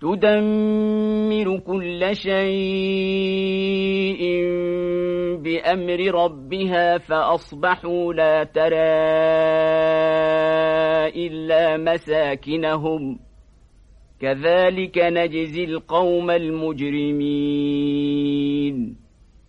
تدمر كل شيء بأمر ربها فأصبحوا لا ترى إلا مساكنهم. كذلك نجزي القوم المجرمين.